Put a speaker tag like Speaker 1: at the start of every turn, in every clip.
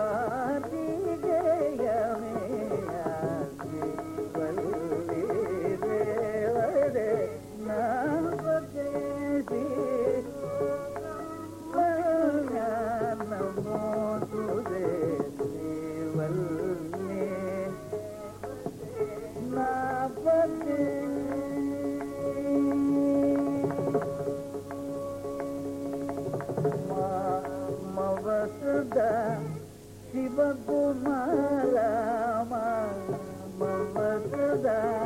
Speaker 1: ಸಾ శివ శివకుమార మమ సదా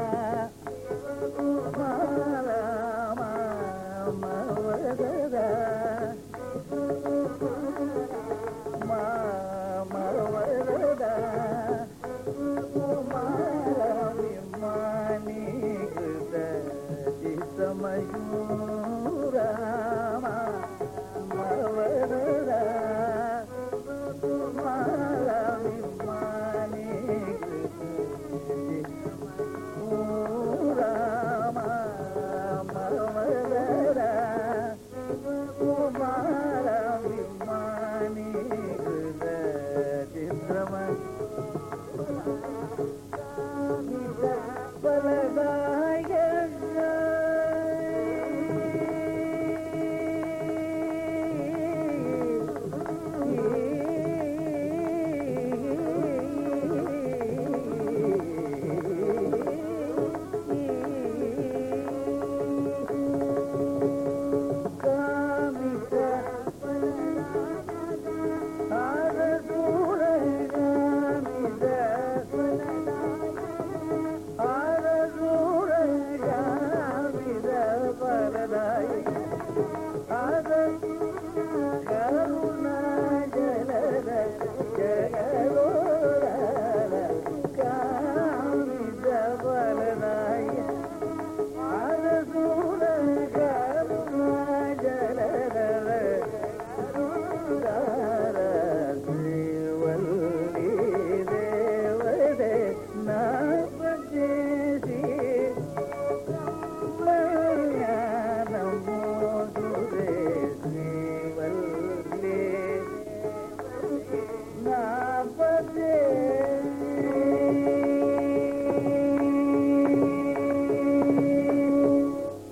Speaker 1: बजे